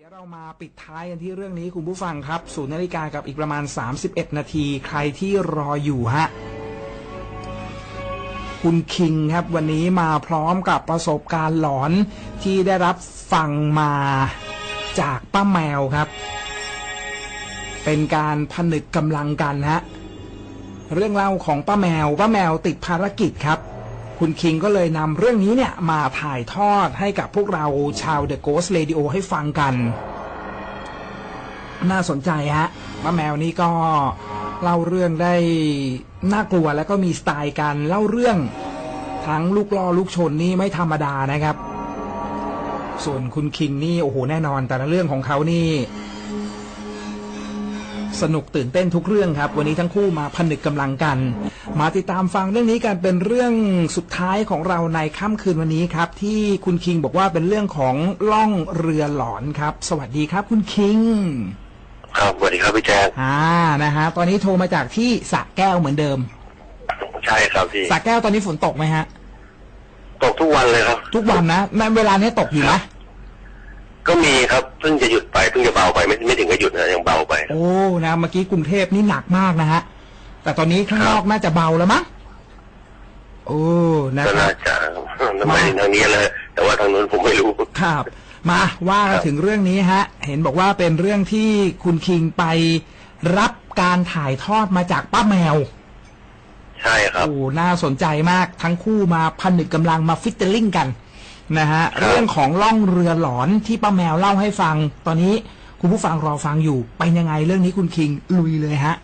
เดี๋ยวเรามาปิดท้ายกันที่เรื่องนี้คุณผู้ฟังครับศูนย์นาฬิกากับอีกประมาณ 31 นาที ใครที่รออยู่ฮะ คุณคิงครับวันนี้มาพร้อมกับประสบการณ์หลอนที่ได้รับฟังมาจากป้าแมวครับ เป็นการผนึกกำลังกันฮะ เรื่องเล่าของป้าแมว ป้าแมวติดภารกิจครับ คุณคิงก็เลยนำเรื่องนี้เนี่ยมาถ่ายทอดให้กับพวกเราชาว The Ghost Radio ให้ฟังกัน น่าสนใจฮะป้าแมวนี่ก็เล่าเรื่องได้น่ากลัวแล้วก็มีสไตล์การเล่าเรื่องทั้งลูกล่อลูกชนนี่ไม่ธรรมดานะครับ ส่วนคุณคิงนี่โอ้โหแน่นอน แต่ละเรื่องของเขานี่ สนุกตื่นเต้นทุกเรื่องครับ วันนี้ทั้งคู่มาผนึกกำลังกัน มาติดตามฟังเรื่องนี้กันเป็นเรื่องสุดท้ายของเราในค่ำคืนวันนี้ครับ ที่คุณคิงบอกว่าเป็นเรื่องของล่องเรือหลอนครับ สวัสดีครับคุณคิงครับสวัสดีครับพี่แจ๊คอ่านะฮะตอนนี้โทรมาจากที่สระแก้วเหมือนเดิมใช่ครับพี่สระแก้วตอนนี้ฝนตกไหมฮะ ตกทุกวันเลยครับ ทุกวันนะแม้เวลานี้ตกอยู่นะ ก็มีครับเพิ่งจะหยุดไปเพิ่งจะเบาไปไม่ไม่ถึงกับหยุดนะยังเบาไปโอ้นะเมื่อกี้กรุงเทพนี่หนักมากนะฮะแต่ตอนนี้ข้างนอกน่าจะเบาแล้วมั้งโอ้นะก็ครัน่าบ จะทำไมถึงทางนี้เลย แต่ว่าทางนู้นผมไม่รู้ ครับ มาว่ากันถึงเรื่องนี้ฮะ เห็นบอกว่าเป็นเรื่องที่คุณคิงไปรับการถ่ายทอดมาจากป้าแมวใช่ครับ โอ้น่าสนใจมากทั้งคู่มาผนึกกำลังมา featuring กัน นะฮะครับเรื่องของล่องเรือหลอนที่ป้าแมวเล่าให้ฟัง ตอนนี้คุณผู้ฟังรอฟังอยู่เป็นยังไงเรื่องนี้คุณคิงลุยเลยฮะ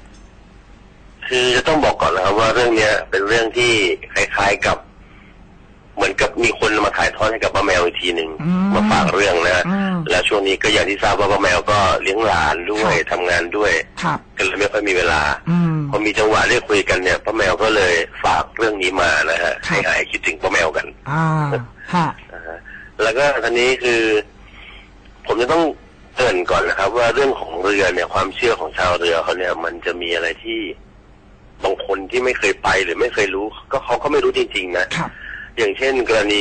คือจะต้องบอกก่อนนะครับว่าเรื่องเนี้ยเป็นเรื่องที่คล้ายๆกับ เหมือนกับมีคนมาถ่ายทอดให้กับป้าแมวอีกทีหนึ่งอืมมาฝากเรื่องนะอืมแล้วช่วงนี้ก็อย่างที่ทราบว่าป้าแมวก็เลี้ยงหลานด้วยครับทำงานด้วยครับก็เลยไม่ค่อยมีเวลาอืมพอมีจังหวะได้คุยกันเนี่ยป้าแมวก็เลยฝากเรื่องนี้มานะฮะครับให้หายคิดถึงป้าแมวกันอ่าฮะนะฮะแล้วก็ทีนี้คือ ผมจะต้องเกริ่นก่อนนะครับ ว่าเรื่องของเรือเนี่ย ความเชื่อของชาวเรือเขาเนี่ย มันจะมีอะไรที่บางคนที่ไม่เคยไปหรือไม่เคยรู้ ก็เขาก็ไม่รู้จริง ๆ นะครับ อย่างเช่นกรณี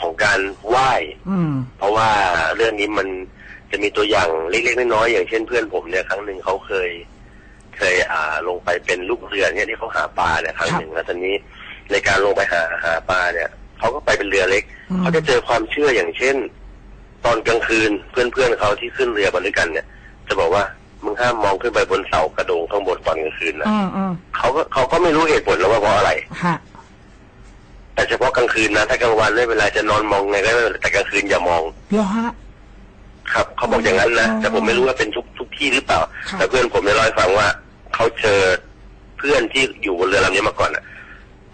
ของการไหว้อืม เพราะว่าเรื่องนี้มันจะมีตัวอย่างเล็กๆน้อยๆอย่างเช่นเพื่อนผมเนี่ยครั้งหนึ่งเขาเคย เคยอ่าลงไปเป็นลูกเรือเนี่ยที่เขาหาปลาเนี่ยครั้งหนึ่งแล้วตอนนี้ในการลงไปหาหาปลาเนี่ยเขาก็ไปเป็นเรือเล็กอืม เขาจะเจอความเชื่ออย่างเช่น ตอนกลางคืนเพื่อนๆเขาที่ขึ้นเรือมาด้วยกันเนี่ย จะบอกว่ามึงห้ามมองขึ้นไปบนเสากระโดงข้างบนตอนกลางคืนนะอืมอืมเขาก็เขาก็ไม่รู้เหตุผลแล้วว่าเพราะอะไรฮะ แต่เฉพาะกลางคืนนะ ถ้ากลางวันไม่เป็นไรจะนอนมองไงก็ได้แต่กลางคืนอย่ามอง เหรอฮะ ครับเขาบอกอย่างนั้นนะอ๋อแต่ผมไม่รู้ว่าเป็นทุกทุกที่หรือเปล่าครับแต่เพื่อนผมได้เล่าให้ฟังว่าเขาเจอเพื่อนที่อยู่บนเรือลำนี้มาก่อนอะ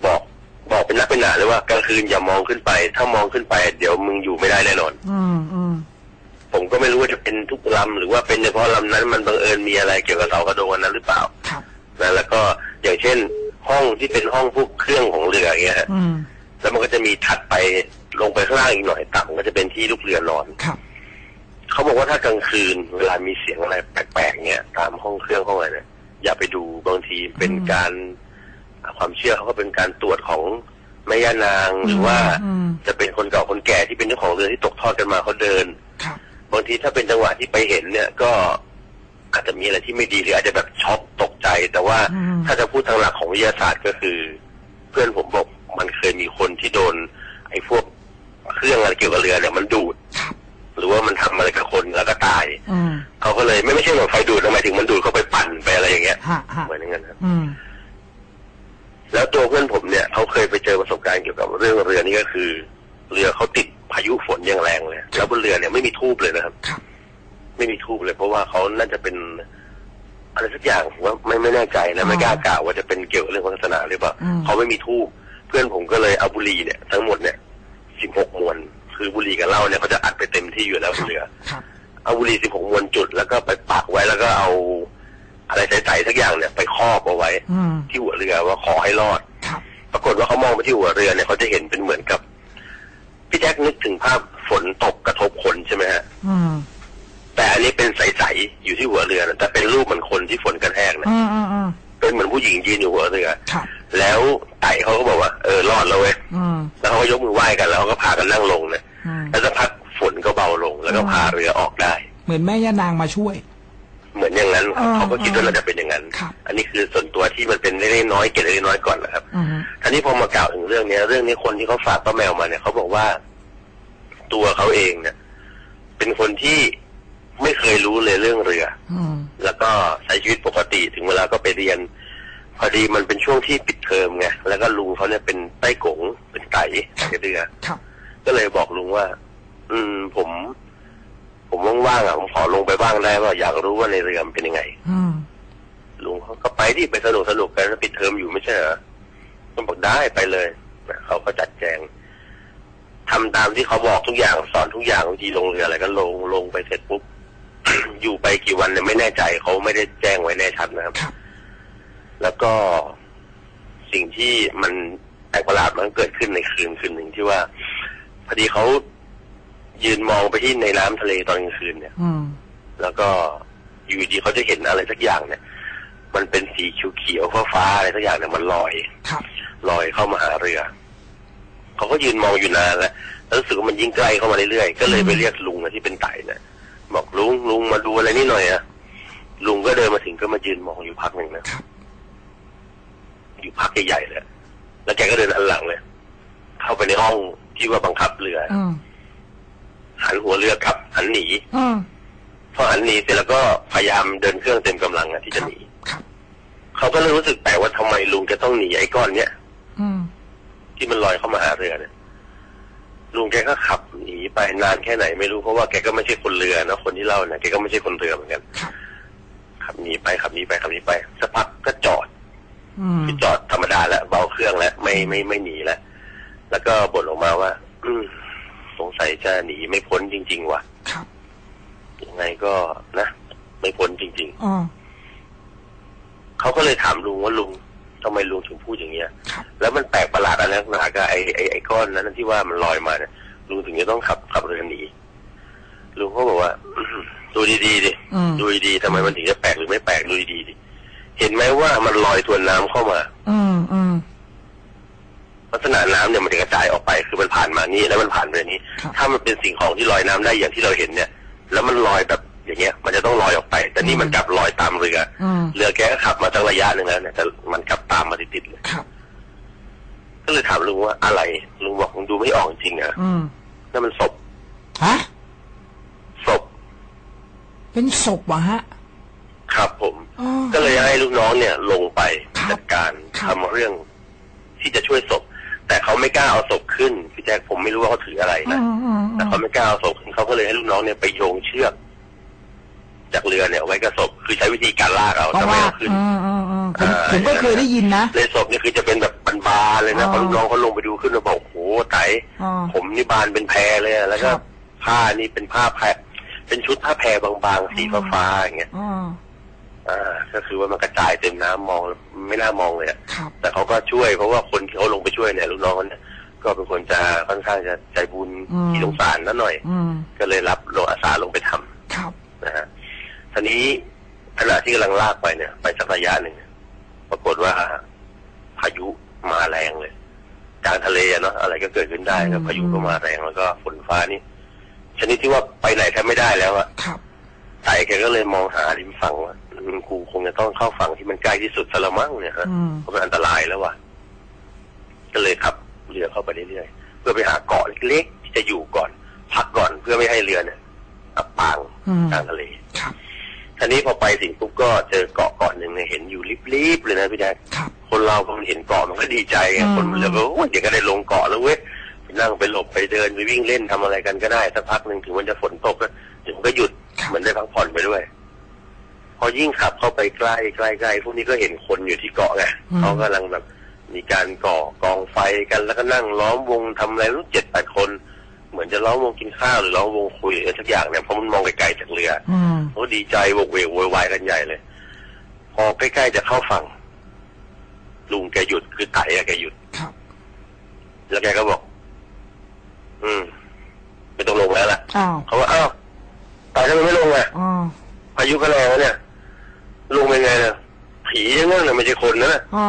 บอกบอกเป็นนักเป็นหนาเลยว่ากลางคืนอย่ามองขึ้นไป ถ้ามองขึ้นไป เดี๋ยวมึงอยู่ไม่ได้แน่นอน อืมอืมผมก็ไม่รู้ว่าจะเป็นทุกลำหรือว่าเป็นเฉพาะลำนั้นมันบังเอิญมีอะไรเกี่ยวกับเสากระโดงอันนั้นหรือเปล่าครับ นะแล้วก็อย่างเช่น ห้องที่เป็นห้องพวกเครื่องของเรืออย่างเงี้ยฮะ อืม แล้วมันก็จะมีถัดไปลงไปข้างล่างอีกหน่อยต่ำก็จะเป็นที่ลูกเรือนอน ครับ เขาบอกว่าถ้ากลางคืนเวลามีเสียงอะไรแปลกๆเนี่ย ตามห้องเครื่องห้องอะไรเนี่ยอย่าไปดูบางทีเป็นอืมการความเชื่อเขาก็เป็นการตรวจของแม่ย่านางหรือว่าอืมจะเป็นคนเก่าคนแก่ที่เป็นเจ้าของเรือที่ตกทอดกันมาเขาเดินครับบางทีถ้าเป็นจังหวะที่ไปเห็นเนี่ยก็อาจจะมีอะไรที่ไม่ดีหรืออาจจะแบบช็อกตกใจ แต่ว่าอืมถ้าจะพูดทางหลักของวิทยาศาสตร์ก็คือ เพื่อนผมบอก มันเคยมีคนที่โดน ไอ้พวกเครื่องอะไรเกี่ยวกับเรือเนี่ยมันดูดครับหรือว่ามันทำอะไรกับคนแล้วก็ตายอืมเขาก็เลยไม่ไม่ใช่เหมือนไฟดูดนะหมายถึงมันดูดเข้าไปปั่นไปอะไรอย่างเงี้ยฮะฮะเหมือนอย่างนั้นครับอืมแล้วตัวเพื่อนผมเนี่ยเขาเคยไปเจอประสบการณ์เกี่ยวกับเรื่องเรือนี่ก็คือ เรือเขาติดพายุฝนอย่างแรงเลยแล้วบนเรือเนี่ยไม่มีทูบเลยนะครับครับไม่มีทูบเลย เพราะว่าเขาน่าจะเป็นอะไรสักอย่างผมว่าไม่ไม่แน่ใจนะไม่กล้ากล่าวว่าจะเป็นเกี่ยวกับเรื่องของศาสนาหรือเปล่าอืมเขาไม่มีทูบเพื่อนผมก็เลยเอาบุหรี่เนี่ยทั้งหมดเนี่ยสิบหกมวน คือบุหรี่กับเหล้าเนี่ยเขาจะอัดไปเต็มที่อยู่แล้วบนเรือครับเอาบุหรี่สิบหกมวนจุดแล้วก็ไปปักไว้แล้วก็เอาอะไรใสๆสักอย่างเนี่ย ไปครอบเอาไว้อืมที่หัวเรือว่าขอให้รอดครับปรากฏว่าเขามองไปที่หัวเรือเนี่ยเขาจะเห็นเป็นเหมือนกับพี่แจ็คนึกถึงภาพฝนตกกระทบคนใช่ไหมฮะอืมแต่อันนี้เป็นใสๆอยู่ที่หัวเรือนะแต่เป็นรูปเหมือนคนที่ฝนกระแทกนะอืมอืมอืมเป็นเหมือนผู้หญิงยืนอยู่หัวเรือครับแล้วไต่ เขาก็บอกว่าเออรอดแล้วเว้ยอืมแล้วเขาก็ยกมือไหว้กันแล้วเขาก็พากันนั่งลงเนี่ยอืมแล้วสักพักฝนก็เบาลงแล้วก็พาเรือออกได้ เหมือนแม่ย่านางมาช่วย เหมือนอย่างนั้นครับอ่าเขาก็คิดว่าเราจะเป็นอย่างนั้นครับอันนี้คือส่วนตัวที่มันเป็นเล็กๆน้อยๆเก็บเล็กๆน้อยๆก่อนนะครับอืมทีนี้พอมากล่าวถึงเรื่องเนี้ย เรื่องนี้คนที่เขาฝากป้าแมวมาเนี่ยเขาบอกว่า ตัวเขาเองเนี่ยเป็นคนที่ไม่เคยรู้เลยเรื่องเรืออืมแล้วก็ใช้ชีวิตปกติถึงเวลาก็ไปเรียน พอดีมันเป็นช่วงที่ปิดเทอมไงแล้วก็ลุงเขาเนี่ยเป็นไต้กงเป็นไต่ไต่เรือครับ ก็เลยบอกลุงว่า อืม ผม ผมว่างๆอะผมขอลงไปบ้างได้ว่าอยากรู้ว่าในเรือมันเป็นยังไง อืมลุงเขาก็ไปดิไปสนุกสนุกกันปิดเทอมอยู่ไม่ใช่เหรอผมบอกได้ไปเลยนะเขาก็จัดแจงทำตามที่เขาบอกทุกอย่างสอนทุกอย่างวิธีลงเรืออะไรก็ลงลงไปเสร็จปุ๊บ อยู่ไปกี่วันเนี่ยไม่แน่ใจเขาไม่ได้แจ้งไว้แน่ชัดนะครับครับ แล้วก็สิ่งที่มันแปลกประหลาดมันเกิดขึ้นในคืนคืนหนึ่งที่ว่าพอดีเขายืนมองไปที่ในน้ำทะเลตอนกลางคืนเนี่ย อืม แล้วก็อยู่ดีเขาจะเห็นอะไรสักอย่างเนี่ย มันเป็นสีเขียวๆฟ้าๆอะไรสักอย่างเนี่ยมันลอยครับลอยเข้ามาหาเรือเขาก็ยืนมองอยู่นานแล้วแล้วรู้สึกว่ามันยิ่งใกล้เข้ามาเรื่อยๆก็เลยไปเรียกลุงอะที่เป็นไต่เนี่ยบอกลุงลุงมาดูอะไรนี่หน่อยอะลุงก็เดินมาถึงก็มายืนมองอยู่พักหนึ่งนะครับ อยู่พักใหญ่ๆเลย แล้วแกก็เดินอันหลังเลย เข้าไปในห้องที่ว่าบังคับเรืออืมหันหัวเรือกลับหันหนีอืมพอหันหนีเสร็จแล้วก็พยายามเดินเครื่องเต็มกำลังอะที่จะหนีครับเขาก็เลยรู้สึกแปลกว่าทำไมลุงจะต้องหนีไอ้ก้อนเนี้ยอืมที่มันลอยเข้ามาหาเรือเนี่ยลุงแกก็ขับหนีไปนานแค่ไหนไม่รู้เพราะว่าแกก็ไม่ใช่คนเรือนะคนที่เล่าเนี่ยแกก็ไม่ใช่คนเรือเหมือนกันครับขับหนีไปขับหนีไปขับหนีไปสักพักก็จอด อืมคือจอดธรรมดาแล้วเบาเครื่องแล้วไม่ไม่ไม่หนีแล้วแล้วก็บ่นออกมาว่า อืมสงสัยจะหนีไม่พ้นจริง ๆ ว่ะครับยังไงก็นะไม่พ้นจริงอ๋อๆเขาก็เลยถามลุงว่าลุงทำไมลุงถึงพูดอย่างเงี้ยครับแล้วมันแปลกประหลาดอะไรนักหนากับไอ้ไอ้ไอ้ก้อนนั้นที่ว่ามันลอยมาเนี่ยลุงถึงจะต้องขับขับเรือหนีลุงก็บอกว่าอื้อหือดูดีๆดิอืมดูดีๆทำไมมันถึงจะแปลกหรือไม่แปลกดูดีๆดิ เห็นไหมว่ามันลอยทวนน้ำเข้ามา อืมอืมลักษณะน้ำเนี่ยมันจะกระจายออกไปคือมันผ่านมานี่แล้วมันผ่านไปนี้ครับถ้ามันเป็นสิ่งของที่ลอยน้ำได้อย่างที่เราเห็นเนี่ย แล้วมันลอยแบบอย่างเงี้ย มันจะต้องลอยออกไป แต่นี่มันกลับลอยตามเรืออืมเรือแกก็ขับมาตั้งระยะหนึ่งแล้วเนี่ยแต่มันกลับตามมาติดๆเลยครับก็เลยถามลุงว่าอะไรลุงบอกลุงดูไม่ออกจริงๆอะอืมนั่นมันศพฮะศพเป็นศพวะฮะ ครับผมอ๋อ ก็เลยให้ลูกน้องเนี่ยลงไปครับจัดการครับทำเรื่องที่จะช่วยศพ แต่เขาไม่กล้าเอาศพขึ้นพี่แจ๊คผมไม่รู้ว่าเขาถืออะไรอืนะมอืมอืแต่มเขาไม่กล้าเอาศพขึ้นเขาก็เลยให้ลูกน้องเนี่ยไปโยงเชือก จากเรือเนี่ยไว้กับศพคือใช้วิธีการลากเอาต้องจะไม่ว่าเอาขึ้นอืมอืมอืมผมอ่าผมก็เคยได้ยินนะเลยศพเนี่ยคือจะเป็นแบบบานๆเลยนะอ๋อพอลูกน้องเขาลงไปดูขึ้นมาบอกโอ้โหไตอ๋อผมนี่บานเป็นแพรเลยอะแล้วก็ครับผ้านี่เป็นผ้าแพรเป็นชุดผ้าแพรบางๆสีฟ้าๆอย่างเงี้ย อ๋ออ่าก็คือว่ามันกระจายเต็มน้ำมองไม่น่ามองเลยอะครับ แต่เขาก็ช่วยเพราะว่าคนที่เขาลงไปช่วยเนี่ยลูกน้องเขาเนี่ยก็เป็นคนจะค่อนข้างจะใจบุญอืมที่สงสารนั่นหน่อย อืม ก็เลยรับลงอาสาลงไปทำครับ นะฮะทีนี้ขณะที่กำลังลากไปเนี่ย ไปสักระยะหนึ่งเนี่ยปรากฏว่าพายุมาแรงเลยกลางทะเลอะเนาะอะไรก็เกิดขึ้นได้ก็อืมพายุก็มาแรงแล้วก็ฝนฟ้านี่ชนิดที่ว่าไปไหนแทบไม่ได้แล้วอะ ครับ ไต่แกก็เลยมองหาริมฝั่งว่า อืมกูคงจะต้องเข้าฝั่งที่มันใกล้ที่สุดซะละมั้งเนี่ยฮะอืมเพราะมันอันตรายแล้วว่ะก็เลยขับเรือเข้าไปเรื่อยๆเพื่อไปหาเกาะเล็กๆที่จะอยู่ก่อน พักก่อนเพื่อไม่ให้เรือเนี่ยอับปางอืมกลางทะเลครับทีนี้พอไปถึงปุ๊บก็เจอเกาะเกาะหนึ่งเนี่ยเห็นอยู่ลิบๆเลยนะพี่แจ๊คครับคนเราพอมันเห็นเกาะมันก็ดีใจไงอืมคนมันเลยก็โอ้ยเดี๋ยวก็ได้ลงเกาะแล้วเว้ยไปนั่งไปหลบไปเดินไปวิ่งเล่นทำอะไรกันก็ได้สักพักหนึ่งถึงมันจะฝนตกก็เดี๋ยวมันก็หยุดครับเหมือนได้พักผ่อนไปด้วยพ อยิ่งขับเข้าไปใกล้ใกล้ใกล้พวกนี้ก็เห็นคนอยู่ที่เกาะไงอืมเขากำลังแบบมีการก่อกองไฟกันแล้วก็นั่งล้อมวงทำอะไรรู้เจ็ดแปดคน เหมือนจะล้อมวงกินข้าวหรือล้อมวงคุยอะไรสักอย่างเนี่ยเพราะมันมองไกลๆจากเรืออืมเขาดีใจโวกเวกโวยวายกันใหญ่เลย พอใกล้ๆจะเข้าฝั่งลุงแกหยุดคือไต่อะแกหยุดครับแล้วแกก็บอก อืมไม่ต้องลงแล้วล่ะอ้าวเขาว่าอ้าวไต่ทำไมไม่ลงอะอ๋อพายุก็แรงแล้วเนี่ย ลุงเป็นไงเนี่ยผียังงั้นนะไม่ใช่คนนะน่ะอ๋อ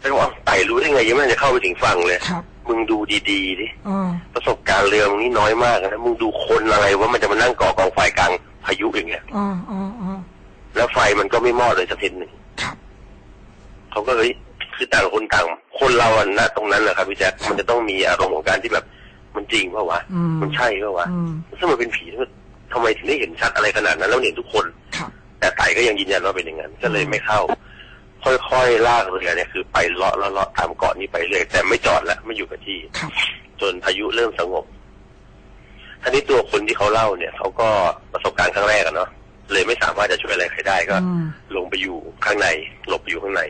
แล้วว่าไต่รู้ได้ไงยังไม่ทันจะเข้าไปถึงฝั่งเลยครับมึงดูดีๆดิอ๋อประสบการณ์เรือมึงนี่น้อยมากนะมึงดูคนอะไรว่ามันจะมานั่งก่อกองไฟกลางอ่าอ่าอ่าแล้วไฟมันก็ไม่มอดเลยสักทีหนึ่งครับเขาก็เฮ้ยคือต่างคนต่าง คนเราอะณตรงนั้นแหละครับพี่แจ๊คมันจะต้องมีอารมณ์ของการที่แบบ มันจริงเปล่าวะอืมมันใช่เปล่าวะอืมถ้ามันเป็นผีมันทำไมถึงได้เห็นชัดอะไรขนาดนั้นแล้วเห็นทุกคนครับ แต่ไต่ก็ยังยืนยันว่าเป็นอย่างนั้นก็เลยไม่เข้า ค่อยๆลากเรือเนี่ยคือไปเลาะเลาะเลาะตามเกาะนี้ไปเรื่อยแต่ไม่จอดละไม่อยู่กับที่ครับจนพายุเริ่มสงบทีนี้ตัวคนที่เขาเล่าเนี่ยเขาก็ประสบการณ์ครั้งแรกอะเนาะเลยไม่สามารถจะช่วยอะไรใครได้ก็อืมลงไปอยู่ข้างใน หลบไปอยู่ข้างใน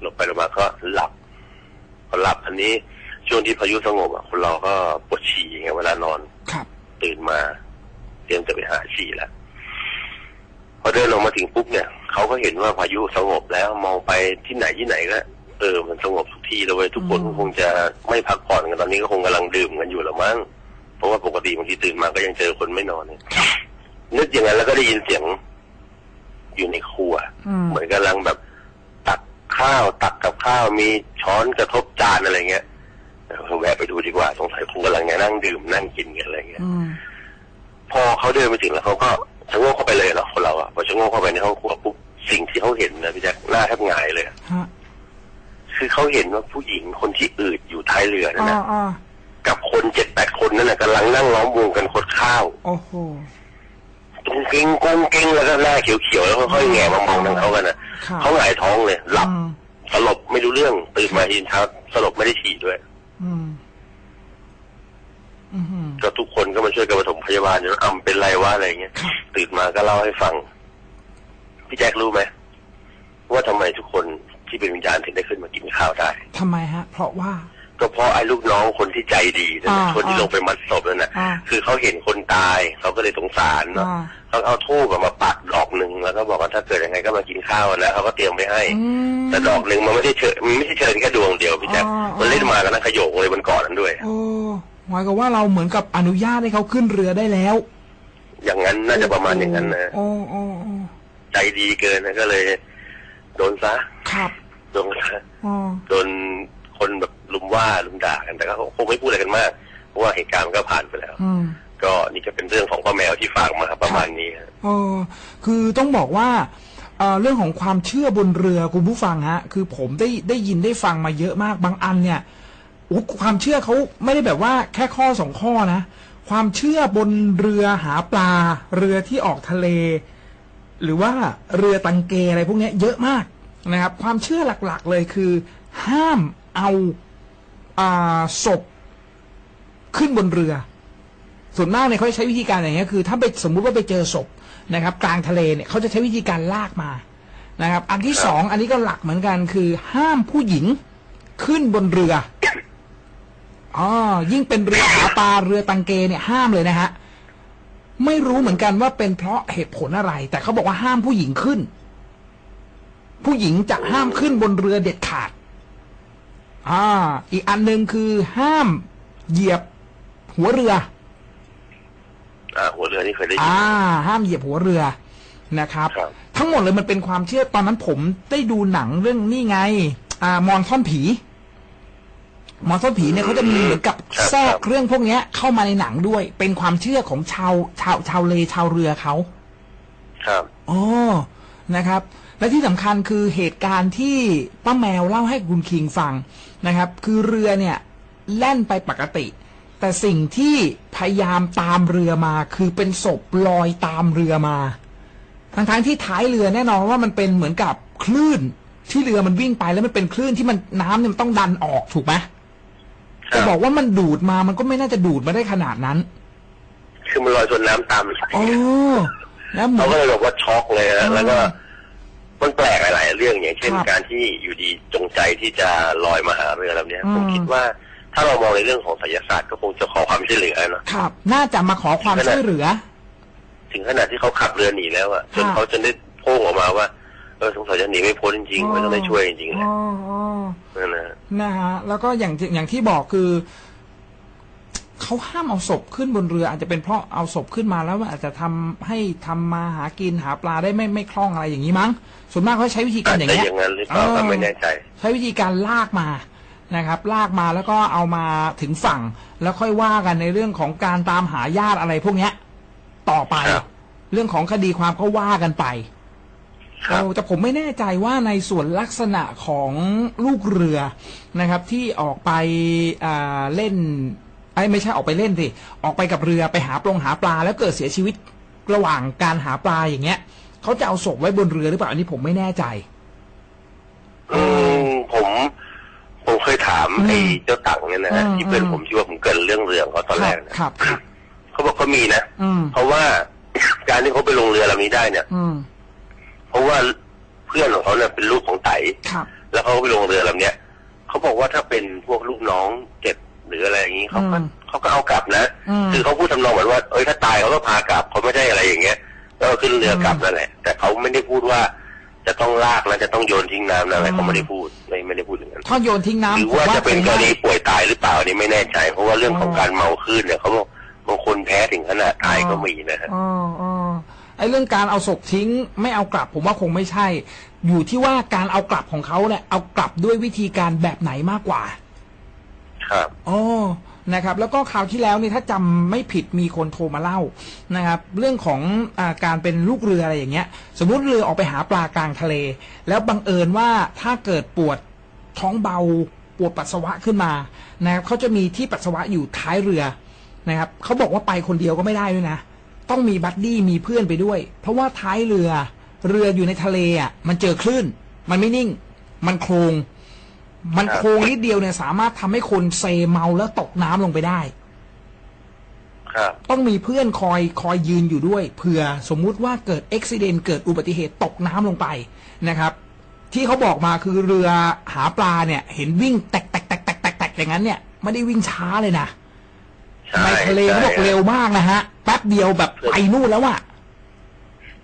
หลบไปลงมาก็หลับพอหลับอันนี้ช่วงที่พายุสงบอะคนเราก็ปวดฉี่ไงเวลานอนครับตื่นมา เตรียมจะไปหาฉี่แล้ว พอเดินลงมาถึงปุ๊บเนี่ยเขาก็เห็นว่าพายุสงบแล้วมองไปที่ไหนที่ไหนก็เออมันสงบทุกที่เลยเว้ยทุกคนอืมก็คงจะไม่พักผ่อนกันตอนนี้ก็คงกำลังดื่มกันอยู่ละมั้งเพราะว่าปกติบางทีตื่นมาก็ยังเจอคนไม่นอนเนี่ยนึกอย่างนั้นแล้วก็ได้ยินเสียงอยู่ในครัวอืมเหมือนกำลังแบบ ตักข้าวตักกับข้าวมีช้อนกระทบจานอะไรเงี้ยเออแวะไปดูดีกว่าสงสัยคงกำลังนั่งดื่มนั่งกินกันอะไรเงี้ยอืมพอเขาเดินไปถึงแล้วเขาก็ ชะโงกเข้าไปเลยเหรอคนเราอะพอชะโงกเข้าไปในห้องครัวปุ๊บสิ่งที่เขาเห็นนะพี่แจ๊คหน้าแทบหงายเลยอะฮะคือเขาเห็นว่าผู้หญิงคนที่อืดอยู่ท้ายเรือนั่นอ่านะอ่ากับคนเจ็ดแปดคนนั่นนะกำลังนั่งล้อมวงกันคดข้าวโอ้โหกุ้งกิ้งกุ้งกิ้งแล้วก็หน้าเขียวๆแล้วค่อยๆแงะมามองทางเขากันนะครับเขาหงายท้องเลยหลับอืมสลบไม่รู้เรื่องตื่นมาทีเช้าสลบไม่ได้ฉี่ด้วย อืมอืม ก็ทุกคนก็มาช่วยกันปฐมพยาบาลจนอ้ำเป็นไรวะอะไรเงี้ยครับตื่นมาก็เล่าให้ฟัง พี่แจ็ครู้ไหมว่าทำไมทุกคนที่เป็นวิญญาณถึงได้ขึ้นมากินข้าวได้ทำไมฮะ เพราะว่าก็เพราะไอ้ลูกน้องคนที่ใจดีนั่นนะอ่าคนที่อ่าลงไปมัดศพนั่นนะอ่าคือเขาเห็นคนตายเขาก็เลยสงสารเนาะอ่าเขาเอาทูบมาปักดอกหนึ่งแล้วก็บอกว่าถ้าเกิดยังไงก็มากินข้าวนะเขาก็เตรียมไว้ให้อืมแต่ดอกหนึ่งมันไม่ได้เชิญมันไม่ใช่เชิญแค่ดวงเดียวพี่แจ็คอ๋ออ๋อมันเล่นมากันนะขโยงเลยมันก่อนนั้นด้วยโอ้ หมายกับว่าเราเหมือนกับอนุญาตให้เขาขึ้นเรือได้แล้ว อย่างนั้นน่าจะประมาณอย่างนั้นนะโอ้โอ้โอ้ใจดีเกินนะก็เลย โดนซะครับโดนซะอ๋อโดนคนแบบลุมว่าลุมด่ากันแต่ก็คงไม่พูดอะไรกันมาก เพราะว่าเหตุการณ์มันก็ผ่านไปแล้วอืมก็นี่ก็เป็นเรื่องของป้าแมวที่ฝากมาประมาณนี้ฮะเออคือต้องบอกว่าเอ่อเรื่องของความเชื่อบนเรือคุณผู้ฟังฮะ คือผมได้ได้ยินได้ฟังมาเยอะมากบางอันเนี่ยโอ้ความเชื่อเขาไม่ได้แบบว่าแค่ข้อสองข้อนะ ความเชื่อบนเรือหาปลา เรือที่ออกทะเล หรือว่าเรือตังเกอะไรพวกนี้เยอะมากนะครับ ความเชื่อหลักๆเลยคือ ห้ามเอาอาศพขึ้นบนเรือ ส่วนมากเนี่ยเขาใช้วิธีการอย่างเงี้ยคือ ถ้าไปสมมุติว่าไปเจอศพนะครับ กลางทะเลเนี่ยเขาจะใช้วิธีการลากมานะครับ อันที่สองอันนี้ก็หลักเหมือนกันคือ ห้ามผู้หญิงขึ้นบนเรือ อ๋อยิ่งเป็นเรือหาปลาเรือตังเกเนี่ยห้ามเลยนะฮะไม่รู้เหมือนกันว่าเป็นเพราะเหตุผลอะไร แต่เขาบอกว่าห้ามผู้หญิงขึ้น ผู้หญิงจะห้ามขึ้นบนเรือเด็ดขาด อ่า อีกอันหนึ่งคือห้ามเหยียบหัวเรืออ่าหัวเรือนี่เคยได้ยินอ่า ห้ามเหยียบหัวเรือนะครับครับทั้งหมดเลยมันเป็นความเชื่อตอนนั้นผมได้ดูหนังเรื่องนี่ไง อ่ามอนท่อนผี มอนท่อนผีเนี่ยเขาจะมีเหมือนกับแทรกเรื่องพวกเนี้ย เข้ามาในหนังด้วย เป็นความเชื่อของชาวชาวชาวเลชาวเรือเขาครับอ๋อนะครับ และที่สำคัญคือเหตุการณ์ที่ป้าแมวเล่าให้คุณคิงฟังนะครับ คือเรือเนี่ยแล่นไปปกติ แต่สิ่งที่พยายามตามเรือมา คือเป็นศพลอยตามเรือมาทั้งๆที่ท้ายเรือแน่นอนว่ามันเป็นเหมือนกับคลื่นที่เรือมันวิ่งไปแล้วมันเป็นคลื่นที่มันน้ำเนี่ยมันต้องดันออกถูกไหมค จะรับบอกว่ามันดูดมามันก็ไม่น่าจะดูดมาได้ขนาดนั้น คือมันลอยจนน้ำตามไหลโอ้แล้วเหมืเขาอนก็เลยบอกว่าช็อกเลยฮะอ่าแล้วก็มันแปลกหลายๆเรื่องอย่างเช่นครับการที่อยู่ดีจงใจที่จะลอยมาหาเรือลำเนี้ยอืมผมคิดว่าถ้าเรามองในเรื่องของไสยศาสตร์ก็คงจะขอความช่วยเหลือเนาะครับ น่าจะมาขอความช่วยเหลือ ถึงขนาดที่เขาขับเรือหนีแล้วอะจนค่ะเขาจนได้โพ่งออกมาว่า เออสงสัยจะหนีไม่พ้นจริงๆไม่ต้องได้ช่วยจริงๆเลยอ๋ออ๋อนั่นนะฮะนะฮะแล้วก็อย่างอย่างที่บอกคือเขาห้ามเอาศพขึ้นบนเรือ อาจจะเป็นเพราะเอาศพขึ้นมาแล้วมันอาจจะทำให้ทำมาหากินหาปลาได้ไม่ไม่คล่องอะไรอย่างนี้มั้ง ส่วนมากเขาใช้วิธีกาอารจอย่างจะเงี้ย อย่างนั้นหรือเปล่าก็ไม่แน่ใจ ใช้วิธีการลากมานะครับ ลากมาแล้วก็เอามาถึงฝั่ง แล้วค่อยว่ากันในเรื่องของการตามหาญาติอะไรพวกเนี้ย ต่อไป ครับ เรื่องของคดีความก็ว่ากันไป ครับเออแต่ผมไม่แน่ใจว่าในส่วนลักษณะของลูกเรือนะครับ ที่ออกไปอ่าเล่นไอ้ยไม่ใช่ออกไปเล่นสิออกไปกับเรือไปหาปลงหาปลา แล้วเกิดเสียชีวิตระหว่างการหาปลาอย่างเงี้ยเขาจะเอาศพไว้บนเรือหรือเปล่าอันนี้ผมไม่แน่ใจ อืมผมผมเคยถามอืมไอ้เจ้าตังเนี่ยนะฮะอืมที่เพื่อนอืม ผมชื่อว่าผมเกรินเรื่องเรือของเขาตอนแรกนะครับ ครับ เขาบอกเขามีนะ อืม เพราะว่า การที่เขาไปลงเรือลำนี้ได้เนี่ย อืมเพ ราะว่าเพื่อนของเขาเนี่ยเป็นลูกของไตครับแล้วเขาก็ไปลงเรือลำเนี้ยเขาบอกว่าถ้าเป็นพวกลูกน้องเจ็บหรืออะไรอย่างนี้เขาก็อืมเขาก็เอากลับนะอืมคือเขาพูดทำนองเหมือนว่าเอ้ยถ้าตายเขาก็พากลับเขาไม่ได้อะไรอย่างเงี้ยก็ขึ้นเรือกลับนั่นแหละ แต่เขาไม่ได้พูดว่าจะต้องลากนะจะต้องโยนทิ้งน้ำนะอะไรอืมเขาไม่ได้พูดไม่ไม่ได้พูดอย่างนั้นถ้าโยนทิ้งน้ำหรือผมว่าจะเป็นกรณีคงป่วยตายหรือเปล่าอันนี่ไม่แน่ใจ เพราะว่าเรื่องของอ๋อการเมาคลื่นเนี่ยเขาบอกบางคนแพ้ถึงขนาดตายก็มีนะฮะอ๋ออ๋อ ไอ้เรื่องการเอาศพทิ้ง ไม่เอากลับผมว่าคงไม่ใช่ อยู่ที่ว่าการเอากลับของเขาเนี่ยเอากลับด้วยวิธีการแบบไหนมากกว่า ครับอ๋อนะครับ แล้วก็คราวที่แล้วนี่ถ้าจำไม่ผิดมีคนโทรมาเล่านะครับ เรื่องของอาการเป็นลูกเรืออะไรอย่างเงี้ย สมมุติเรือออกไปหาปลากลางทะเล แล้วบังเอิญว่าถ้าเกิดปวดท้องเบาปวดปัสสาวะขึ้นมานะครับเขาจะมีที่ปัสสาวะอยู่ท้ายเรือนะครับเขาบอกว่าไปคนเดียวก็ไม่ได้ด้วยนะ ต้องมีบัดดี้มีเพื่อนไปด้วย เพราะว่าท้ายเรือ เรืออยู่ในทะเลอะมันเจอคลื่น มันไม่นิ่ง มันโครง มันครับโค้งนิดเดียวเนี่ยสามารถทำให้คนเซเมาแล้วตกน้ำลงไปได้ ครับ ต้องมีเพื่อนคอยคอยยืนอยู่ด้วยเผื่อสมมุติว่าเกิดอุบิเหตุเกิดอุบัติเหตุตกน้ำลงไปนะครับ ที่เขาบอกมาคือเรือหาปลาเนี่ย เห็นวิ่งแตกแตกแตกแตกแตกแตกอย่างนั้นเนี่ยไม่ได้วิ่งช้าเลยนะ ใช่ในทะเลเขาบอกใช่เร็วมากนะฮะ แป๊บเดียวแบบไปนู่นแล้วอะ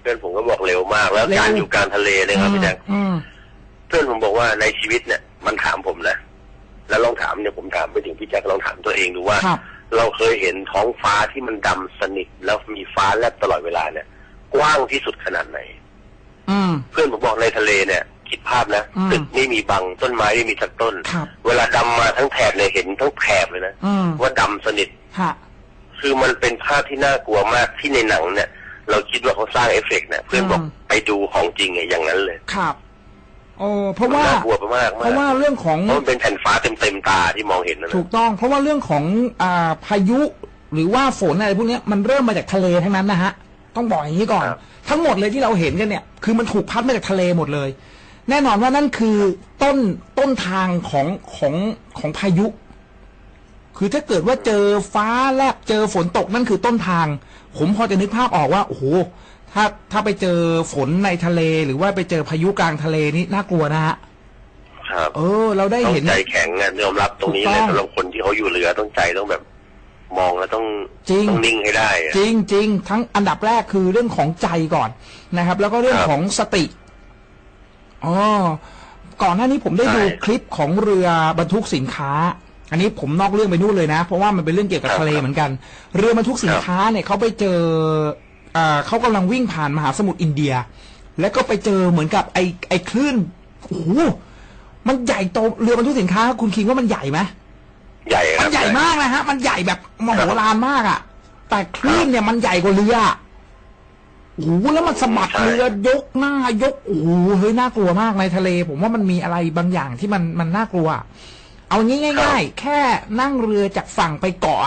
เพื่อนผมก็บอกเร็วมาก แล้วเร็วการอยู่กลางทะเลเนี่ยครับพี่แจ๊คอืมเพื่อนผมบอกว่าในชีวิตเนี่ย มันถามผมนะแล้วลองถามเนี่ยผมถามไปถึงพี่แจ็คลองถามตัวเองดูว่าครับเราเคยเห็นท้องฟ้าที่มันดำสนิทแล้วมีฟ้าแลบตลอดเวลาเนี่ย กว้างที่สุดขนาดไหนอืมเพื่อนผมบอกในทะเลเนี่ยคิดภาพนะอืมตึกไม่มีบังต้นไม้ไม่มีสักต้นครับเวลาดำมาทั้งแถบเนี่ยเห็นทั้งแถบเลยนะอืมว่าดำสนิท ฮะคือมันเป็นภาพที่น่ากลัวมากที่ในหนังเนี่ย เราคิดว่าเขาสร้างเอฟเฟกต์เนี่ยเพื่อนบอกอืมไปดูของจริงไงอย่างนั้นเลยครับโอ้เพราะว่าน่ากลัวมากๆเพราะว่าเรื่องของเพราะมันเป็นแผ่นฟ้าเต็มเต็มๆตาที่มองเห็นนะนะถูกต้องเพราะว่าเรื่องของอ่าพายุหรือว่าฝนอะไรพวกเนี้ยมันเริ่มมาจากทะเลทั้งนั้นนะฮะต้องบอกอย่างนี้ก่อน ทั้งหมดเลยที่เราเห็นกันเนี่ย คือมันถูกพัดมาจากทะเลหมดเลย แน่นอนว่านั่นคือต้นต้นทางของของของพายุ คือถ้าเกิดว่าเจอฟ้าแลบเจอฝนตกนั่นคือต้นทาง ผมพอจะนึกภาพออกว่าโอ้โหถ้าถ้าไปเจอฝนในทะเลหรือว่าไปเจอพายุกลางทะเลนี่น่ากลัวนะฮะครับเออ เราได้ต้องเห็นใจแข็งอะยอมรับตรงนี้เลยถูกต้องสำหรับคนที่เขาอยู่เรือต้องใจต้องแบบมองแล้วต้องจริงต้องนิ่งให้ได้อะจริงจริงทั้งอันดับแรกคือเรื่องของใจก่อนนะครับ แล้วก็เรื่องครับของสติอ๋อก่อนหน้านี้ผมได้ใช่ดูคลิปของเรือบรรทุกสินค้า อันนี้ผมนอกเรื่องไปนู่นเลยนะ เพราะว่ามันเป็นเรื่องเกี่ยวกับครับทะเลเหมือนกัน เรือบรรทุกสินค้าเนี่ยเขาไปเจออ่าเขากำลังวิ่งผ่านมหาสมุทรอินเดีย แล้วก็ไปเจอเหมือนกับไอ้ไอ้คลื่นโอ้โหมันใหญ่โตเรือบรรทุกสินค้า คุณคิงว่ามันใหญ่ไหมใหญ่คมัรันบใหญ่มากนะฮะ มันใหญ่แบบมโหฬารมากอะ่ะ แต่คลื่นเนี่ยมันใหญ่กว่าเรือโอ้โหแล้วมันสะบัดเรือยกหน้ายกโอ้โหเฮ้ยน่ากลัวมากในทะเล ผมว่ามันมีอะไรบางอย่างที่มันมันน่ากลัว เอางี้ง่าย ๆ แค่นั่งเรือจากฝั่งไปเกาะ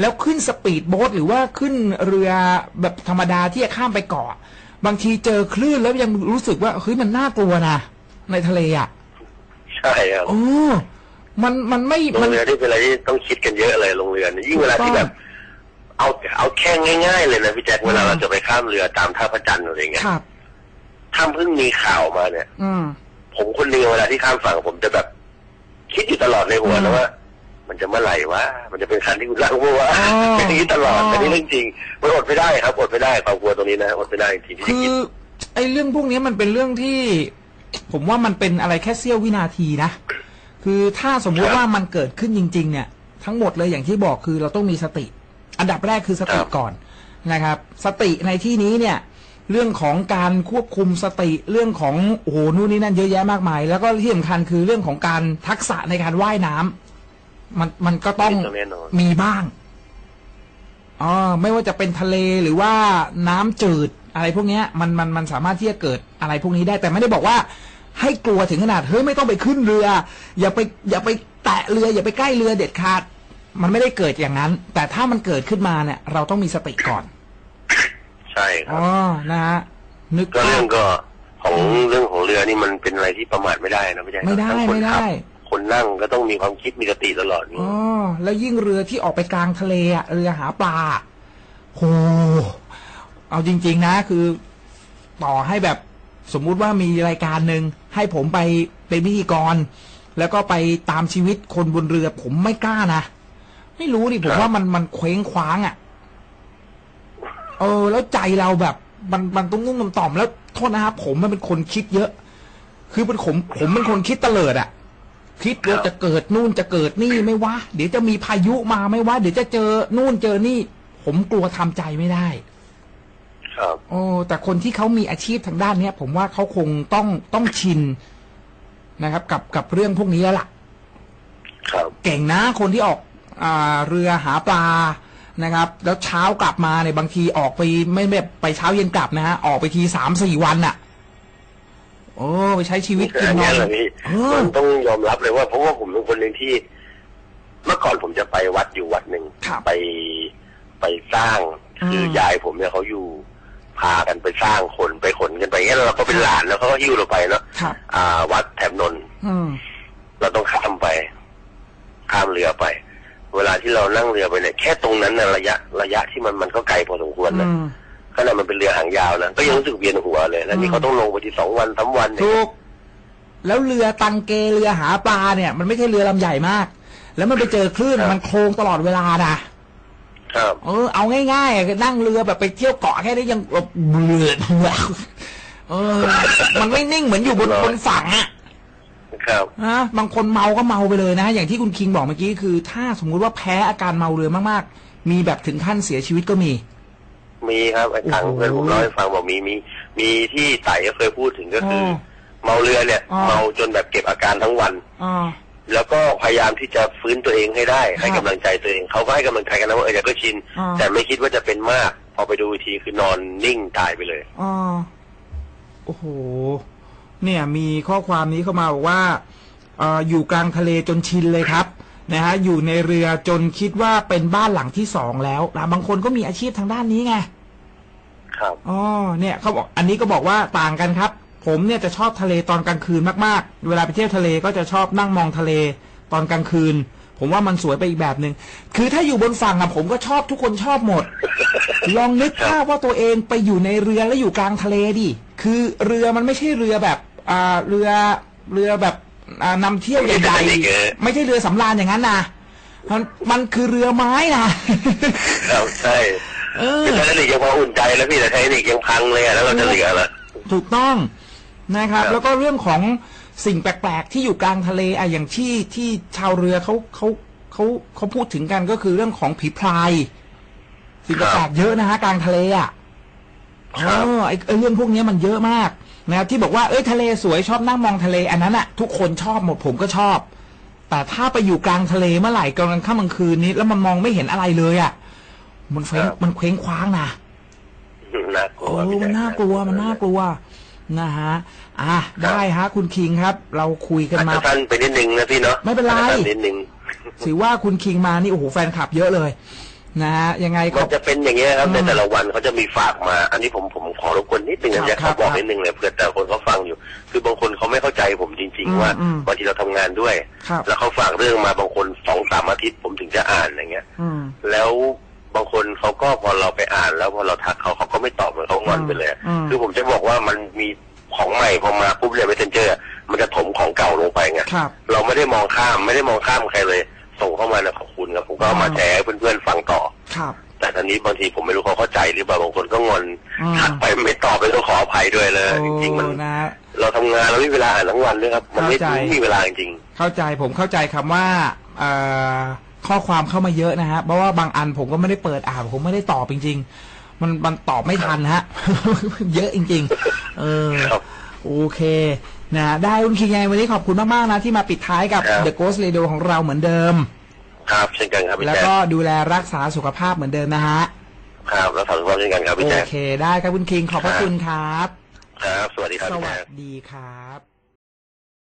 แล้วขึ้นสปีดโบ๊ทหรือว่าขึ้นเรือแบบธรรมดาที่จะข้ามไปเกาะ บางทีเจอคลื่นแล้วยังรู้สึกว่าเฮ้ยมันน่ากลัวนะในทะเลอะใช่ครับโอ้มันมันไม่ลมังนเรือที่เป็นอะไรที่ต้องคิดกันเยอะเลยลงเรือเนี่ยยิ่งเวลาที่แบบเอาเอาแค่ง่าย ๆ เลยนะพี่แจ็คเวลาอืมเราจะไปข้ามเรือตามท่าพระจันทร์อะไรเงี้ยครับถ้าเพิ่งมีข่าวมาเนี่ย อืมผมคนหนึงเวลาที่ข้ามฝั่งผมจะแบบ คิดอยู่ตลอดในหัวอืมนะว่ามันจะเมื่อไหร่วะ มันจะเป็นคันที่กูรักว่าอ๋อเป็นอย่างนี้ตลอดอ๋อแต่นี่เรื่องจริงมันอดไม่ได้ครับ อดไม่ได้ความกลัวตรงนี้นะ อดไม่ได้จริงๆที่คืจะอคิดไอ้เรื่องพวกนี้มันเป็นเรื่องที่ ผมว่ามันเป็นอะไรแค่เสี้ยววินาทีนะ คือถ้าสมมุติว่ามันเกิดขึ้นจริง ๆ เนี่ย ทั้งหมดเลยอย่างที่บอกคือเราต้องมีสติ อันดับแรกคือสติก่อนนะครับ สติในที่นี้เนี่ย เรื่องของการควบคุมสติเรื่องของโอ้โหนู่นนี่นั่นเยอะแยะมากมาย แล้วก็ที่สำคัญคือเรื่องของการทักษะในการว่ายน้ำมันมันก็ต้องแน่นอนมีบ้างอ๋อไม่ว่าจะเป็นทะเลหรือว่าน้ำจืดอะไรพวกเนี้ยมันมันมันสามารถที่จะเกิดอะไรพวกนี้ได้ แต่ไม่ได้บอกว่า ให้กลัวถึงขนาดเฮ้ยไม่ต้องไปขึ้นเรือ อย่าไปอย่าไปแตะเรือ อย่าไปใกล้เรือเด็ดขาด มันไม่ได้เกิดอย่างนั้น แต่ถ้ามันเกิดขึ้นมาเนี่ย เราต้องมีสติก่อน ใช่ครัอ๋บอนะฮะนึกก็ภาเรื่อพงก็ของเรื่องของเรือนี่มันเป็นอะไรที่ประมาทไม่ได้นะไม่ใช่ไม่ได้ทั้งคนไม่ได้ขับคนนั่งก็ต้องมีความคิดมีสติตลอดนี่อ๋อแล้วยิ่งเรือที่ออกไปกลางทะเลอะเรือหาปลาโหเอาจริง ๆ นะ คือต่อให้แบบสมมุติว่ามีรายการหนึ่งให้ผมไปเป็นพิธีกร แล้วก็ไปตามชีวิตคนบนเรือผมไม่กล้านะ ไม่รู้ดิผมว่ามันมันเคว้งคว้างอะ่ะ เออ แล้วใจเราแบบ มันมันตุ้มนุ่มต่อมๆแล้วโทษนะครับผมมันเป็นคนคิดเยอะ คือเป็นผมผมเป็นคนคิดเตลิดอะ่ะคิดว่าจะเกิดนู่นจะเกิดนี่ไม่วะเดี๋ยวจะมีพายุมาไม่วะเดี๋ยวจะเจอนู่นเจอนี่ ผมกลัวทำใจไม่ได้ ครับโอ้แต่คนที่เขามีอาชีพทางด้านเนี้ย ผมว่าเขาคงต้องต้องชินนะครับ กับกับเรื่องพวกนี้แล้วล่ะ ครับ เก่งนะคนที่ออกอ่าเรือหาปลา นะครับ แล้วเช้ากลับมาเนี่ยบางทีออกไปไม่แบบไปเช้าเย็นกลับนะฮะออกไปทีสามสี่วันอะโอ้ไปใช้ชีวิตกินอันนอเนี้ยนแหละพี่เออมันต้องยอมรับเลยว่าเพราะว่าผมเป็นคนหนึ่งที่ เมื่อก่อนผมจะไปวัดอยู่วัดหนึ่งครับไปไปสร้างอืมคือยายผมเนี่ยเขาอยู่พากันไปสร้างคนไปขนกันไปเงี้ยแล้วเราก็เป็นหลานแล้วเขาก็หิ้วเราไปเนาะครับอ่า วัดแถบนนท์อืมเราต้องข้ามไป ข้ามเรือไป เวลาที่เรานั่งเรือไปเนี่ยแค่ตรงนั้นนะระยะระยะที่มันมันก็ไกลพอสมควรอืนะมขนาดมันเป็นเรือหางยาวนะก็ยังรู้สึกเวียนหัวเลยแล้วอืนี่มเขาต้องลงไปที่สองวันสามวันเนี่ยถูกแล้วเรือตังเกเรือหาปลาเนี่ย มันไม่ใช่เรือลำใหญ่มาก แล้วมันไปเจอคลื่นครับมันโครงตลอดเวลานะครับเออเอาง่ายๆอะนั่งเรือแบบไปเที่ยวเกาะแค่นี้ยังแบบเบื่อเออมันไม่นิ่งเหมือนอยู่บนบนฝั่งอะ ครับนะบางคนเมาก็เมาไปเลยนะ อย่างที่คุณคิงบอกเมื่อกี้คือ ถ้าสมมุติว่าแพ้อาการเมาเรือมากๆ มีแบบถึงขั้นเสียชีวิตก็มี มีครับไอ้ขังโอ้โหเพื่อนผมเล่าให้ฟังบอกมีมี มีที่ไต่ก็เคยพูดถึงก็คือออ เมาเรือเนี่ย อ๋อ เมาจนแบบเก็บอาการทั้งวัน อ่า แล้วก็พยายามที่จะฟื้นตัวเองให้ได้ ให้ครับกำลังใจตัวเองเขาก็ให้กำลังใจกันนะว่าเออเดี๋ยวก็ชิน อ่า แต่ไม่คิดว่าจะเป็นมาก พอไปดูอีกทีคือนอนนิ่งตายไปเลย อ่าโอ้โห เนี่ยมีข้อความนี้เข้ามาบอกว่าเอออยู่กลางทะเลจนชินเลยครับนะฮะอยู่ในเรือจนคิดว่าเป็นบ้านหลังที่สองแล้วนะบางคนก็มีอาชีพทางด้านนี้ไงครับอ๋อเนี่ยเขาบอกอันนี้ก็บอกว่าต่างกันครับ ผมเนี่ยจะชอบทะเลตอนกลางคืนมากๆ เวลาไปเที่ยวทะเลก็จะชอบนั่งมองทะเลตอนกลางคืน ผมว่ามันสวยไปอีกแบบหนึ่งคือถ้าอยู่บนฝั่งอะผมก็ชอบทุกคนชอบหมด ลองนึกภาพว่าตัวเองไปอยู่ในเรือแล้วอยู่กลางทะเลดิคือเรือมันไม่ใช่เรือแบบ อ่าเรือเรือแบบอ่านำเที่ยวใหญ่ไม่ใช่เรือๆไม่ใช่เรือสำราญอย่างนั้นนะมันมันคือเรือไม้นะครับใช่เออคือไททานิกยังพออุ่นใจแล้วพี่แต่ไททานิกยังพังเลยอะแล้วเราจะเหลือเหรอถูกต้องนะครับครับ แล้วก็เรื่องของสิ่งแปลกๆ ที่อยู่กลางทะเลอะอย่างที่ที่ชาวเรือเขาเขาเขาเขาพูดถึงกันก็คือเรื่องของผีพราย สิ่งแปลกๆเยอะนะฮะกลางทะเลอะครับเออไอ้ไอ้เรื่องพวกนี้มันเยอะมาก นะครับที่บอกว่าเอ้ยทะเลสวยชอบนั่งมองทะเลอันนั้นอะทุกคนชอบหมดผมก็ชอบ แต่ถ้าไปอยู่กลางทะเลเมื่อไหร่กลางค่ำกลางคืนนี้ แล้วมันมองไม่เห็นอะไรเลยอะมันเฟ้งมันเคว้งคว้างนะน่ากลัโอ้วพี่มันน่ากลัวมันน่ากลัวนะฮะอะได้ฮะ คุณคิงครับ เราคุยกันอาจมา จะสั้นไปนิดนึงนะพี่เนาะไม่เป็นไร อาจจะสั้นนิดนึง ถือว่าคุณคิงมานี่โอ้โหแฟนคลับเยอะเลย นะฮะยังไงมัก็นจะเป็นอย่างเงี้ยครับอืมในแต่ละวันเขาจะมีฝากมา อันนี้ผมผมขอรบกวนนิดนึงครับนะจะครัเขาบบอกนิดนึงเลยเผื่อแต่คนเขาฟังอยู่ คือบางคนเขาไม่เข้าใจผมจริงอืมๆว่าอืมบางทีเราทำงานด้วยครับแล้วเขาฝากเรื่องมาบางคนสองสามอาทิตย์ผมถึงจะอ่านอย่างเงี้ยอืมแล้วบางคนเขาก็พอเราไปอ่านแล้วพอเราทักเขาเขาก็ไม่ตอบเหมือนเขางอนไปเลยอืมคือผมจะบอกว่ามันมีของใหม่พอมาปุ๊บเลย Messenger มันจะถมของเก่าลงไปไงครับเราไม่ได้มองข้ามไม่ได้มองข้ามใครเลย ส่งเข้ามานะขอบคุณครับผมก็เอามาอืมแชร์ให้เพื่อนๆฟังต่อ ครับ แต่ตอนนี้บางทีผมไม่รู้เขาเข้าใจหรือเปล่าบางคนก็งอนอืมทักไปไม่ตอบไปต้องขออภัยด้วยเลยโอ้จริงๆมันนะ เราทำงานเราไม่มีเวลาอ่านทั้งวันด้วยครับ มันไม่เข้าใจ ไม่มีเวลาจริงเข้าใจผมเข้าใจคำว่าเอ่อข้อความเข้ามาเยอะนะฮะเพราะว่าบางอันผมก็ไม่ได้เปิดอ่านผมไม่ได้ตอบจริง ๆ มันมันตอบไม่ทันฮะ เยอะจริง ๆ เออครับ โอเค นะ ได้คุณคิงไงวันนี้ขอบคุณมาก ๆ นะ ที่มาปิดท้ายกับ ครับ The Ghost Radio ของเราเหมือนเดิม ครับเช่นกันครับพี่แล้วแจ๊คก็ดูแลรักษาสุขภาพเหมือนเดิมนะฮะ ครับแล้วสาวสุขภาพเช่นกันครับพี่โอแจ๊คเคได้ครับคุณคิงขอบพระครับคุณครับ ครับ สวัสดีครับสพี่วัแจ๊สค ดีครับ